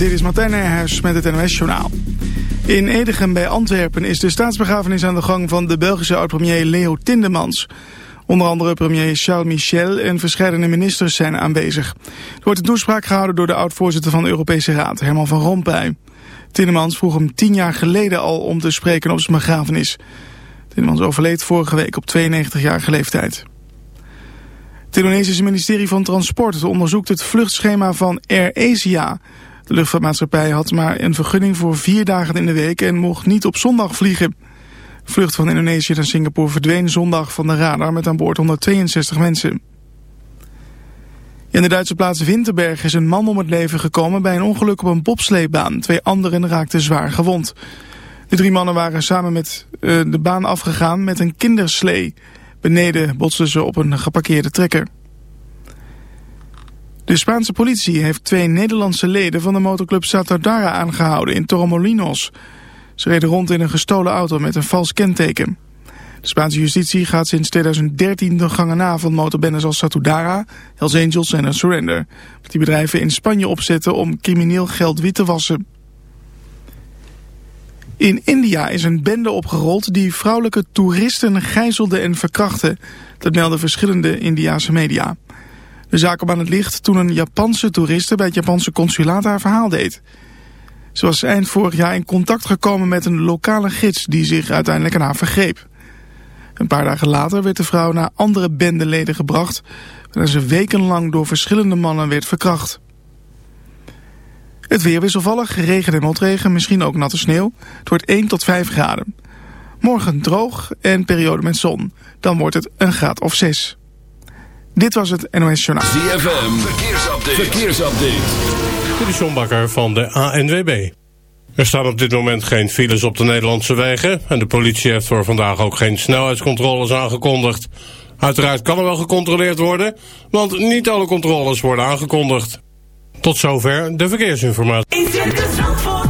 Dit is Martijn Nijhuis met het NOS-journaal. In Edegem bij Antwerpen is de staatsbegrafenis aan de gang van de Belgische oud-premier Leo Tindemans. Onder andere premier Charles Michel en verschillende ministers zijn aanwezig. Er wordt een toespraak gehouden door de oud-voorzitter van de Europese Raad, Herman van Rompuy. Tindemans vroeg hem tien jaar geleden al om te spreken op zijn begrafenis. Tindemans overleed vorige week op 92-jarige leeftijd. Het Indonesische ministerie van Transport onderzoekt het vluchtschema van Air Asia. De luchtvaartmaatschappij had maar een vergunning voor vier dagen in de week en mocht niet op zondag vliegen. De vlucht van Indonesië naar Singapore verdween zondag van de radar met aan boord 162 mensen. In de Duitse plaats Winterberg is een man om het leven gekomen bij een ongeluk op een bobsleebaan. Twee anderen raakten zwaar gewond. De drie mannen waren samen met uh, de baan afgegaan met een kinderslee. Beneden botsten ze op een geparkeerde trekker. De Spaanse politie heeft twee Nederlandse leden van de motorclub Satardara aangehouden in Torremolinos. Ze reden rond in een gestolen auto met een vals kenteken. De Spaanse justitie gaat sinds 2013 de gangen na van motorbendes als Satudara, Hells Angels en Surrender. Die bedrijven in Spanje opzetten om crimineel geld wit te wassen. In India is een bende opgerold die vrouwelijke toeristen gijzelde en verkrachtte. Dat melden verschillende Indiase media. De zaak kwam aan het licht toen een Japanse toeriste bij het Japanse consulaat haar verhaal deed. Ze was eind vorig jaar in contact gekomen met een lokale gids die zich uiteindelijk aan haar vergreep. Een paar dagen later werd de vrouw naar andere bendeleden gebracht... waar ze wekenlang door verschillende mannen werd verkracht. Het weer wisselvallig, regen en motregen, misschien ook natte sneeuw. Het wordt 1 tot 5 graden. Morgen droog en periode met zon. Dan wordt het een graad of 6. Dit was het NOS Journaal. ZFM, verkeersupdate. verkeersupdate. Dit is John Bakker van de ANWB. Er staan op dit moment geen files op de Nederlandse wegen... en de politie heeft voor vandaag ook geen snelheidscontroles aangekondigd. Uiteraard kan er wel gecontroleerd worden... want niet alle controles worden aangekondigd. Tot zover de verkeersinformatie. In Circus Zandvoort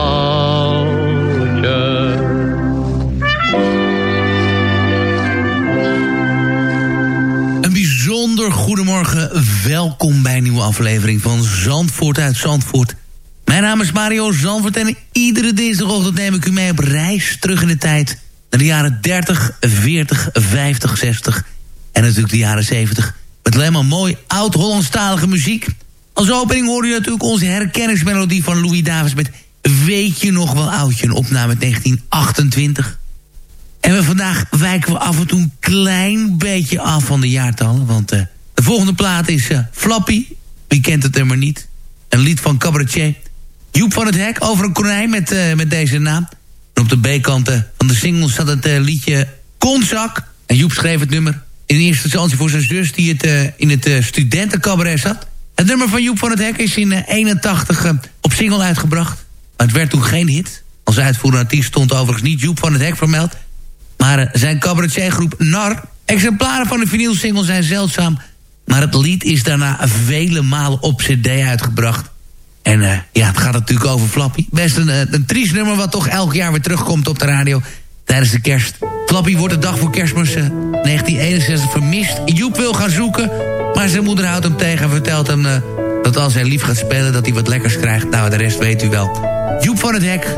Goedemorgen. Welkom bij een nieuwe aflevering van Zandvoort uit Zandvoort. Mijn naam is Mario Zandvoort en iedere dinsdagochtend neem ik u mee op reis terug in de tijd. Naar de jaren 30, 40, 50, 60 en natuurlijk de jaren 70. Met alleen maar mooi oud-Hollandstalige muziek. Als opening hoorde je natuurlijk onze herkenningsmelodie van Louis Davis met Weet je nog wel oudje, een opname uit 1928. En we vandaag wijken we af en toe een klein beetje af van de jaartallen. Want eh, de volgende plaat is eh, Flappy. Wie kent het er maar niet? Een lied van cabaretier. Joep van het Hek over een konijn met, eh, met deze naam. En op de B-kant van de single staat het eh, liedje Konzak. En Joep schreef het nummer in eerste instantie voor zijn zus... die het, in het studentencabaret zat. Het nummer van Joep van het Hek is in 81 op single uitgebracht. Maar het werd toen geen hit. Als uitvoerende artiest stond overigens niet Joep van het Hek vermeld... Maar zijn cabaretiergroep NAR... Exemplaren van de vinylsingle zijn zeldzaam... maar het lied is daarna vele malen op cd uitgebracht. En eh, ja, het gaat natuurlijk over Flappy. Best een, eh, een triest nummer wat toch elk jaar weer terugkomt op de radio... tijdens de kerst. Flappy wordt de dag voor kerstmis eh, 1961 vermist. Joep wil gaan zoeken, maar zijn moeder houdt hem tegen... en vertelt hem eh, dat als hij lief gaat spelen... dat hij wat lekkers krijgt. Nou, de rest weet u wel. Joep van het Hek,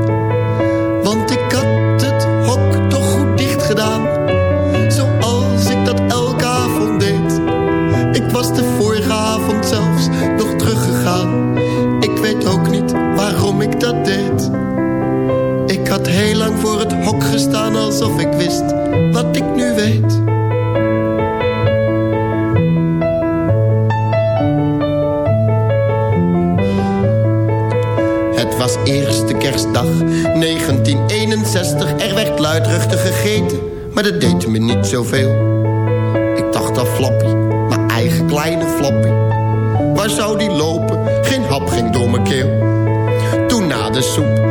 Alsof ik wist wat ik nu weet. Het was eerste kerstdag 1961. Er werd luidruchtig gegeten, maar dat deed me niet zoveel. Ik dacht aan Flappy, mijn eigen kleine Flappy. Waar zou die lopen? Geen hap ging door mijn keel. Toen na de soep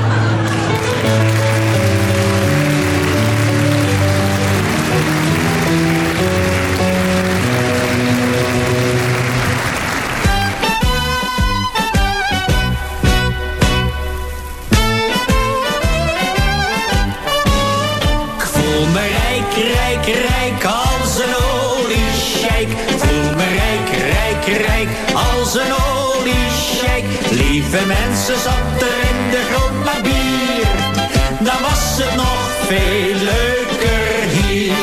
Mensen, zat er in de grond maar bier. Dan was het nog veel leuker hier.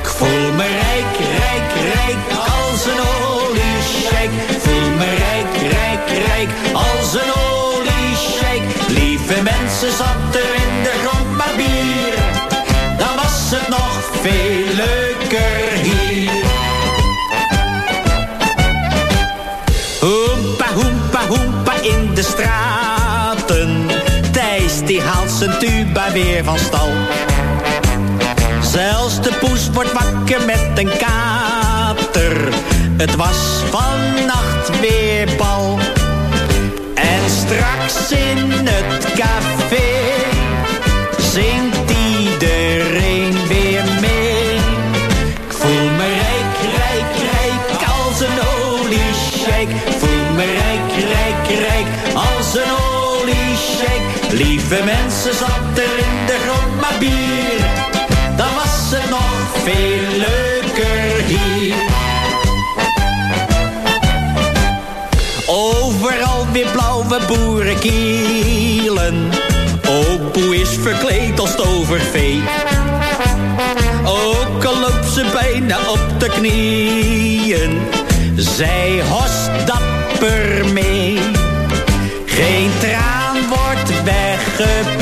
Ik voel me rijk, rijk, rijk als een oliesjeik. Ik voel me rijk, rijk, rijk tuba weer van stal. Zelfs de poes wordt wakker met een kater. Het was vannacht weer bal. En straks in het café zingt iedereen weer mee. Ik voel me rijk, rijk, rijk als een oliesjeik. Ik voel me rijk, rijk, rijk als een oliesjeik. Lieve mensen, boerenkielen. Opoe is verkleed als tovervee. Ook al loopt ze bijna op de knieën. Zij host dapper mee. Geen traan wordt weggepinkt.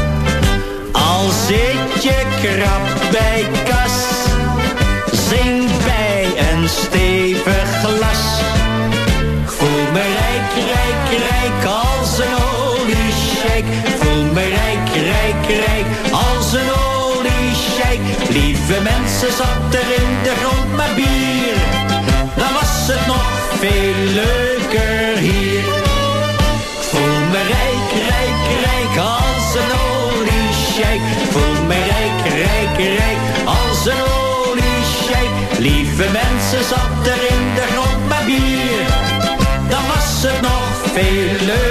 Zit je krap bij kas, zing bij een stevig glas. Voel me rijk, rijk, rijk als een oliesjeik. Ik voel me rijk, rijk, rijk als een oliesjeik. Lieve mensen, zat er in de grond maar bier. Dan was het nog veel Lieve mensen, zat er in de grond maar bier. Dan was het nog veel leuker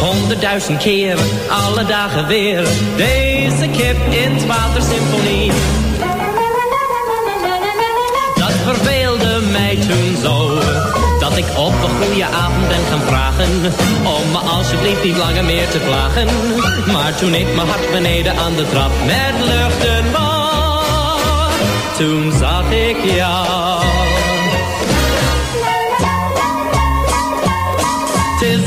Honderdduizend keer, alle dagen weer. Deze kip in het. Dat verveelde mij toen zo. Dat ik op een goede avond ben gaan vragen. Om me alsjeblieft niet langer meer te plagen. Maar toen ik mijn hart beneden aan de trap met luchten was. Toen zag ik jou. Het is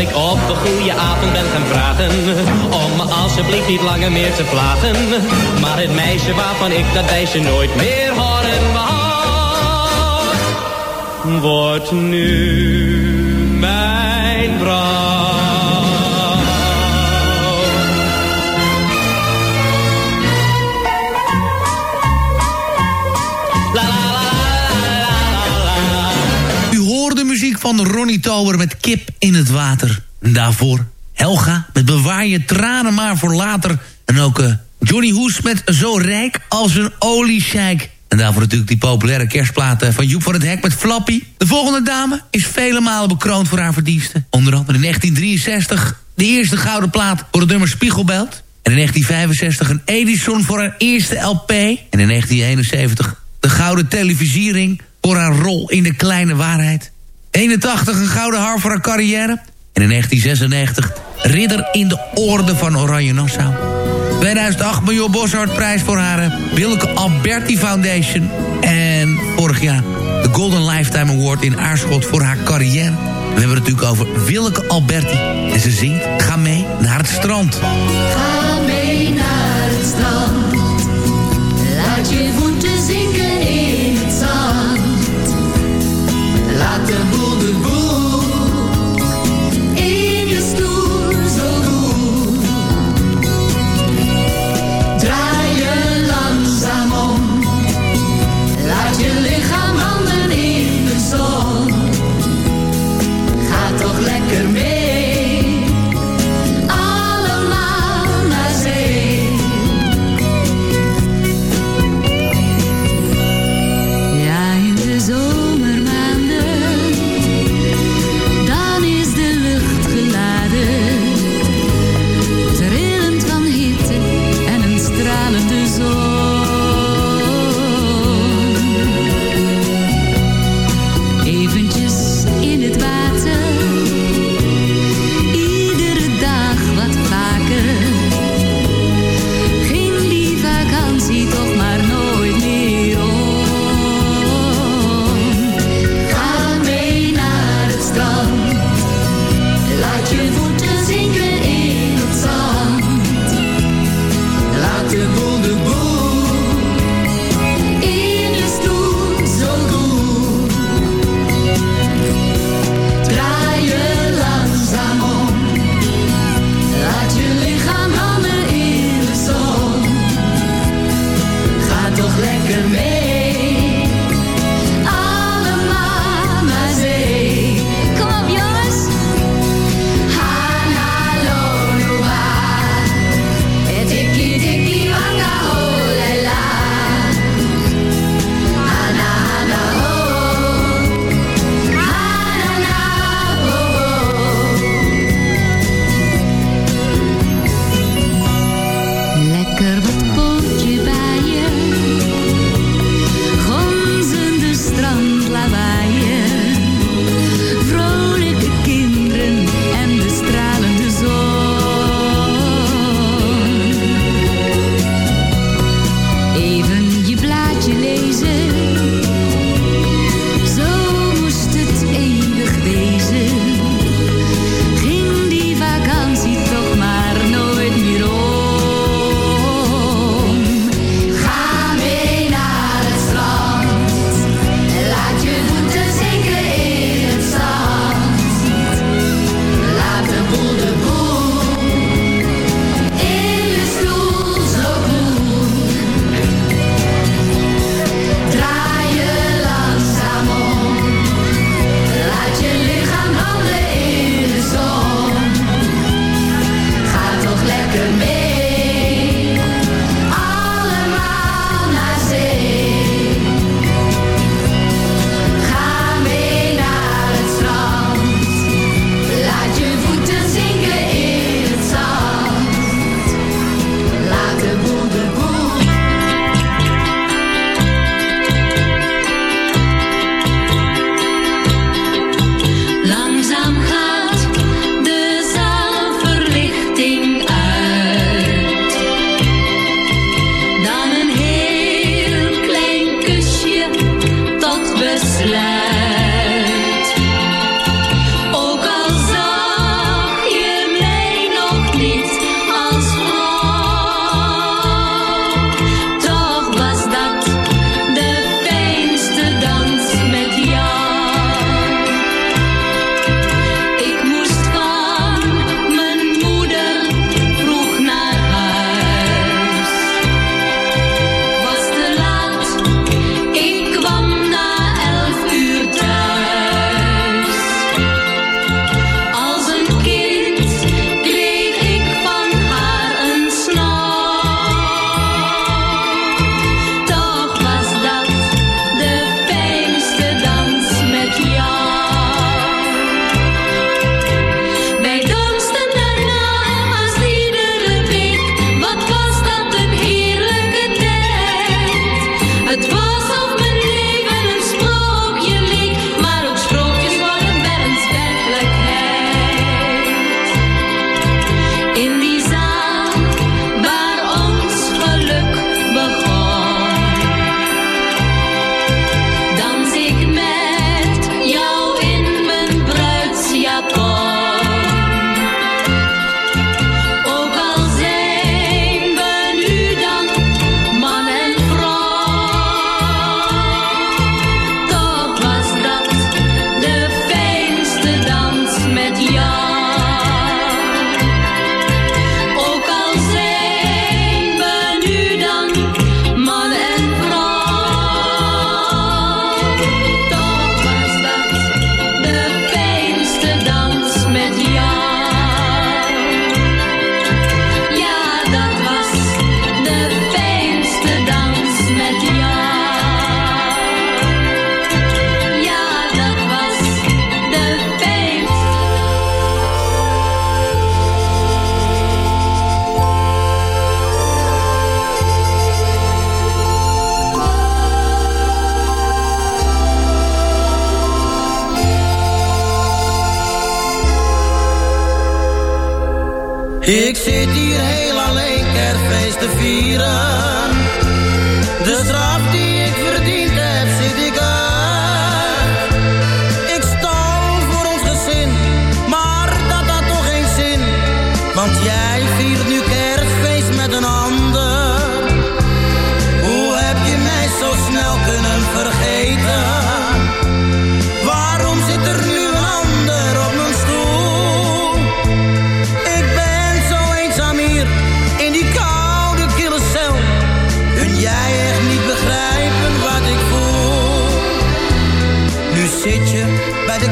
ik op de goede avond ben gaan vragen, om me alsjeblieft niet langer meer te plagen. Maar het meisje waarvan ik dat meisje nooit meer horen wordt nu mijn van Ronnie Tober met Kip in het Water. En daarvoor Helga met Bewaar je tranen maar voor later. En ook eh, Johnny Hoes met Zo rijk als een oliescheik. En daarvoor natuurlijk die populaire kerstplaat eh, van Joep van het Hek met Flappy. De volgende dame is vele malen bekroond voor haar verdiensten. Onder andere in 1963 de eerste gouden plaat voor het nummer Spiegelbeeld. En in 1965 een Edison voor haar eerste LP. En in 1971 de gouden televisiering voor haar rol in De Kleine Waarheid. 81 een gouden haar voor haar carrière. En in 1996 ridder in de orde van Oranje Nassau. 2008 miljoen Boshart-prijs voor haar eh, Wilke Alberti Foundation. En vorig jaar de Golden Lifetime Award in Aarschot voor haar carrière. We hebben het natuurlijk over Wilke Alberti. En ze zingt Ga mee naar het strand. Ga mee naar het strand. Laat je voeten zinken in het zand. Laat de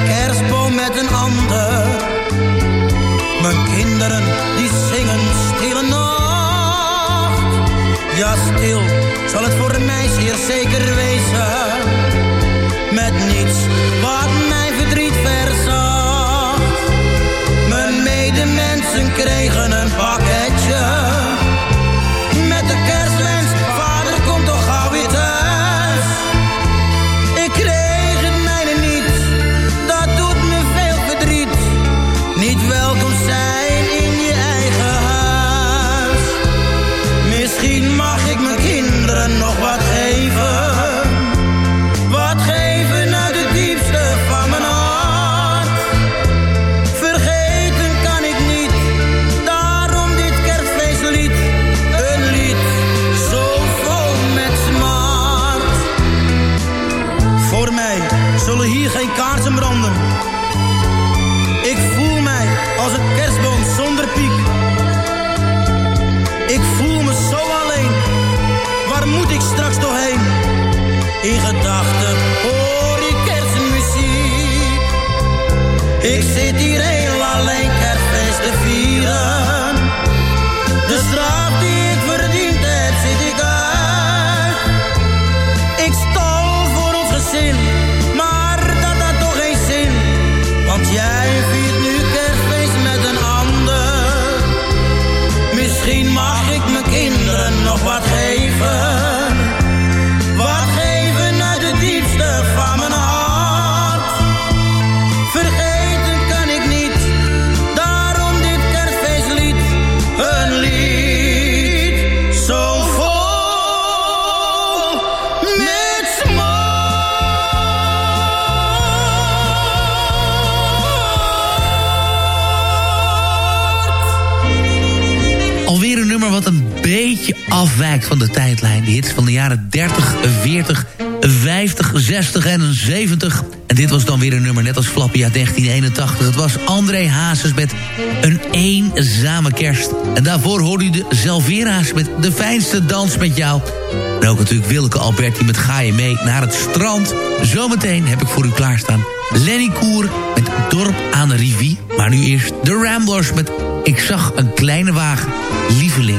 kerstboom met een ander. Mijn kinderen die zingen stille nacht. Ja, stil zal het voor mij zeer zeker wezen. Ik de hits van de jaren 30, 40, 50, 60 en 70. En dit was dan weer een nummer net als Flappy uit 1981. Het was André Hazes met Een Eenzame Kerst. En daarvoor hoorde u de Zelvera's met De Fijnste Dans met Jou. En ook natuurlijk Wilke Alberti met Ga je mee naar het strand. Zometeen heb ik voor u klaarstaan Lenny Koer met Dorp aan de Rivier. Maar nu eerst de Ramblers met Ik zag een kleine wagen, lieveling.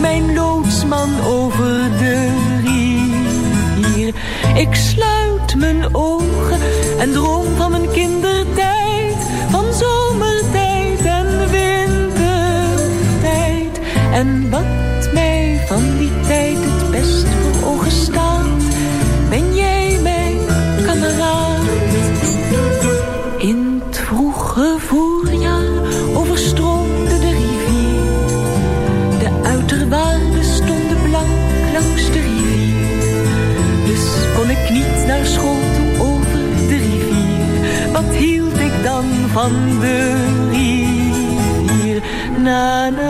Mijn loodsman over de rivier. Ik sluit mijn ogen en droom van mijn kindertijd. Van zomertijd en wintertijd. En wat mij van die tijd het best voor van de rivier? Na na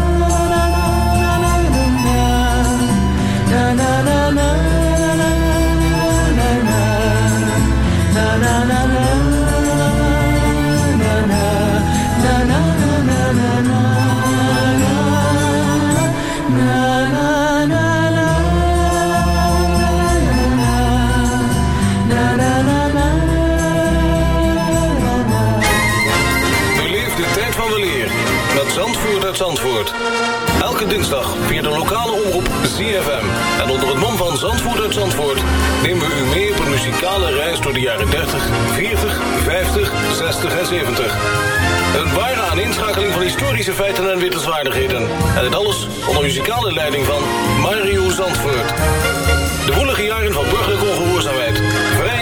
De jaren 30, 40, 50, 60 en 70. Een ware aaninschakeling van historische feiten en wittelswaardigheden. En dit alles onder muzikale leiding van Mario Zandvoort. De woelige jaren van burgerlijke ongehoorzaamheid,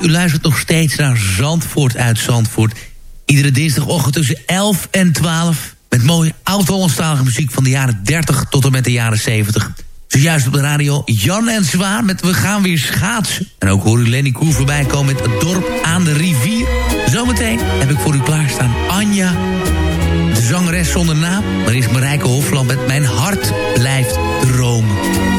u luistert nog steeds naar Zandvoort uit Zandvoort. Iedere dinsdagochtend tussen 11 en 12... met mooie oud-Hollandstalige muziek van de jaren 30 tot en met de jaren 70. Zojuist op de radio Jan en Zwaar met We gaan weer schaatsen. En ook hoor u Lenny Koer voorbij komen met Het dorp aan de rivier. Zometeen heb ik voor u klaarstaan Anja, de zangeres zonder naam. Maar is Marijke Hofland met Mijn hart blijft dromen.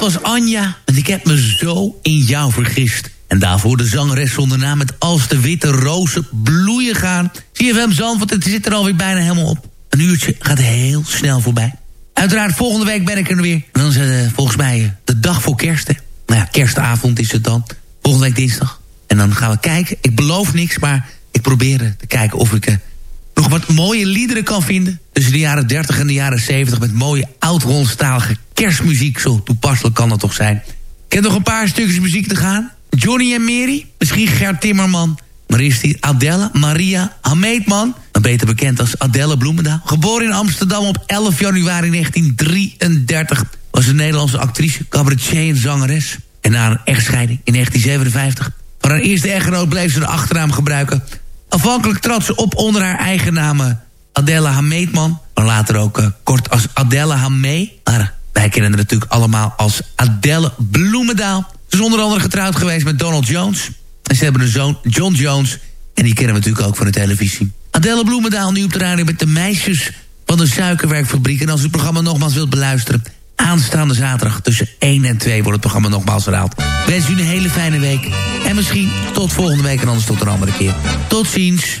Dat was Anja. En ik heb me zo in jou vergist. En daarvoor de zangeres zonder naam met Als de witte rozen bloeien gaan. CFM Zandvoort, het zit er alweer bijna helemaal op. Een uurtje gaat heel snel voorbij. Uiteraard, volgende week ben ik er weer. En dan is eh, volgens mij eh, de dag voor kerst. Nou ja, kerstavond is het dan. Volgende week dinsdag. En dan gaan we kijken. Ik beloof niks, maar ik probeer eh, te kijken of ik... nog wat mooie liederen kan vinden. Tussen de jaren 30 en de jaren 70 met mooie oud-Hollandstalige kerstmuziek. Zo toepasselijk kan dat toch zijn. Ik heb nog een paar stukjes muziek te gaan. Johnny en Mary, misschien Gert Timmerman. Maar is die Adelle Maria Hameetman, beter bekend als Adelle Bloemendaal. Geboren in Amsterdam op 11 januari 1933. Was een Nederlandse actrice, cabaretier en zangeres. En na een echtscheiding in 1957 van haar eerste echtgenoot bleef ze de achternaam gebruiken. Afhankelijk trad ze op onder haar eigen naam eh, Adelle Hameetman. Maar later ook eh, kort als Adelle Hamee. Wij kennen haar natuurlijk allemaal als Adelle Bloemendaal. Ze is onder andere getrouwd geweest met Donald Jones. En ze hebben een zoon, John Jones. En die kennen we natuurlijk ook van de televisie. Adelle Bloemendaal nu op de radio met de meisjes van de suikerwerkfabriek. En als u het programma nogmaals wilt beluisteren... aanstaande zaterdag tussen 1 en 2 wordt het programma nogmaals herhaald. Wens u een hele fijne week. En misschien tot volgende week en anders tot een andere keer. Tot ziens.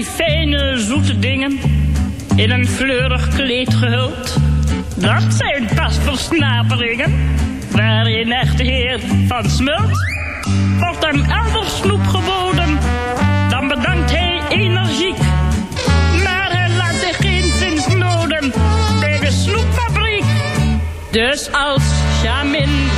die fijne, zoete dingen in een fleurig kleed gehuld. Dat zijn pas versnaperingen waar een echte heer van smult. Wordt hem elders snoep geboden, dan bedankt hij energiek. Maar hij laat zich geen zins noden bij de snoepfabriek. Dus als Jamin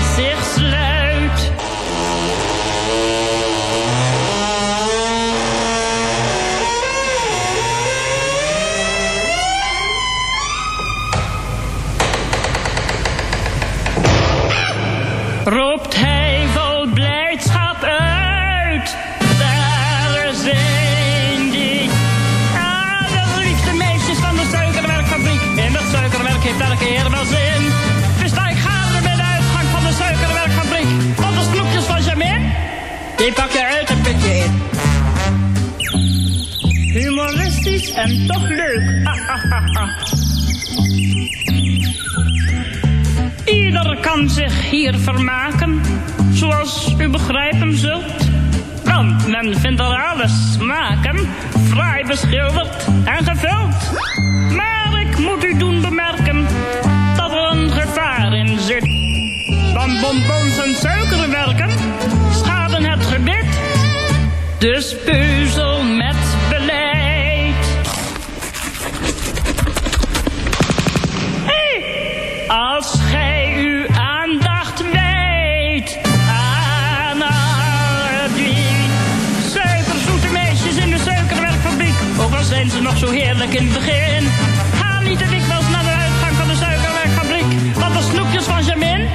en toch leuk. Ieder kan zich hier vermaken, zoals u begrijpen zult. Want men vindt er alle smaken fraai beschilderd en gevuld. Ga niet te dikwijls naar de uitgang van de suikerwerkfabriek. Want de snoepjes van Jamin,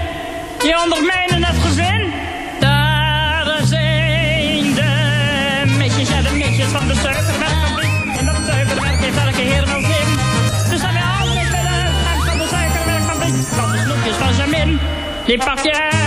die ondermijnen het gezin. Daar zijn de meisjes, ja de meisjes van de suikerwerkfabriek. En dat suikerwerk heeft elke heer wel zin. Dus dan weer altijd bij de uitgang van de suikerwerkfabriek. Want de snoepjes van Jamin, die pak je